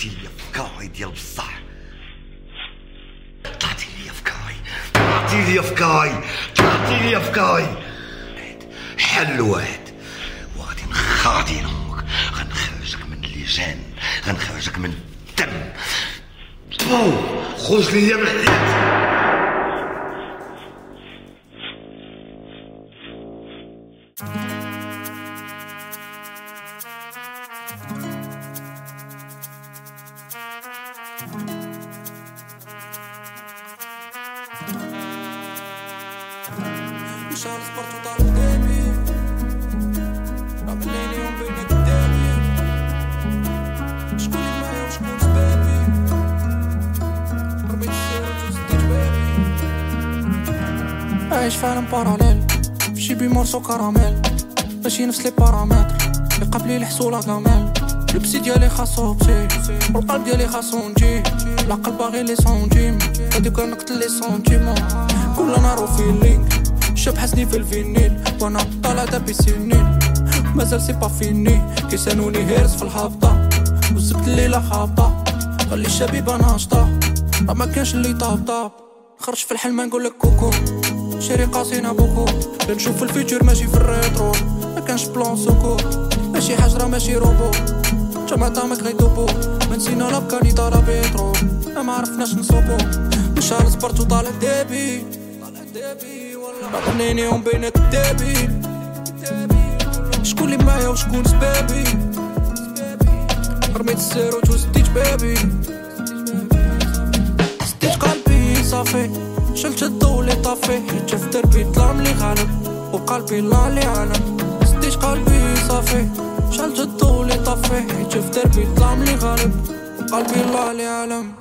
طلعتي لي أفكاري ديال بصح. طلعتي لي أفكاري. طلعتي لي أفكاري. طلعتي لي أفكاري. حل واحد. وغادي نخاطي نمك غنخرجك من اللجان غنخرجك من الدم. بو! خرج لي من حياتي عايش في عالم باراليل في شي بيمورسو كراميل ماشي نفس لي بارامتر اللي قبلي الحصولة كامل لبسي ديالي خاصو بسي والقلب ديالي خاصو نجي العقل باغي لي سونتيم غادي كنقتل لي سونتيمون كل نهار فيلينغ شاب حسني في الفينيل وأنا طالع دابي سنين مازال سي با فيني كيسانوني هيرس في الهابطة وزبت الليلة خابطة خلي الشبيبة ناشطة راه ما كانش اللي طابطاب خرج في الحلم نقول لك كوكو شاري قاصينا بوكو نشوف الفيتور ماشي في الريترو ما كانش بلان سوكو ماشي حجرة ماشي روبو جمع طعمك غيدوبو ما نسينا لا بكاني دارا بيترو ما عرفناش نصوبو مشار سبرت وطالع ديبي طالع ديبي والله غنيني يوم بينك الديبي شكون اللي معايا وشكون سبابي رميت السيروت وسديت بابي سديت قلبي صافي شلت الضو اللي طافي جا في دربي ظلام لي غالب وقلبي لا لي عالم سديت قلبي صافي شلت الضو جا في دربي ظلام لي غالب وقلبي لا لي عالم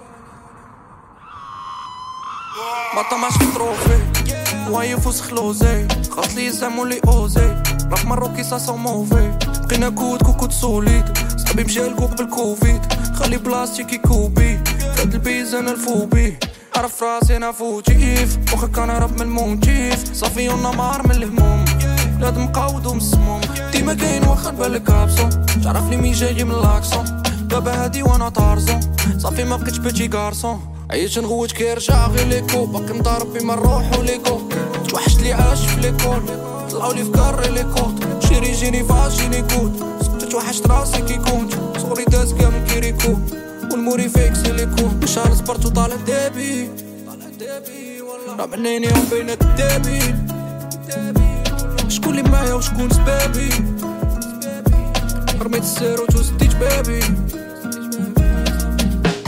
ما طمعش في تروفي وايف وسخلوزي خاص لي زعمو لي اوزي. راك مروكي سا موفي. بقينا كود كوكود سوليد. صحابي مشى الكوك بالكوفيد. خلي بلاستيكي كوبي. فهاد البيز أنا الفوبي. عرف راسي أنا فوتيف واخا كان هرب من الموتيف صافي نمار من الهموم. لازم مقاود ومسموم. ديما كاين واخا بالك ابسون تعرف لي مي جاي من لاكسون دابا هادي وأنا طارزون صافي ما بقيتش بيتي غارسون عييت نغوت كيرجع غير ليكو باقي مضارب بما نروح وليكو توحشت لي عاش في ليكول طلعوا لي في كاري لي كوت شيري جيني فاجيني كوت. سكتت وحشت راسي كي كنت. صغري داز كامل كيريكو. والموري فيكس اللي كون شهر صبرت وطالع ديبي. طالع ديبي والله. راه منيني يوم بينك الديبي شكون اللي معايا وشكون سبابي رميت السيروت وسديت بابي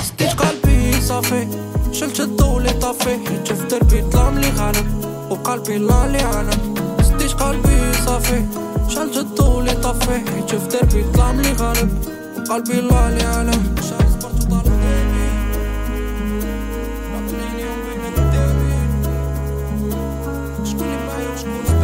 سديت قلبي صافي شلت الضو اللي طافي حيت في دربي ظلام لي غالب وقلبي لا لي عالم سديت قلبي صافي شلت الضو اللي طافي حيت في دربي ظلام لي غالب وقلبي لا لي عالم شكون اللي معايا وشكون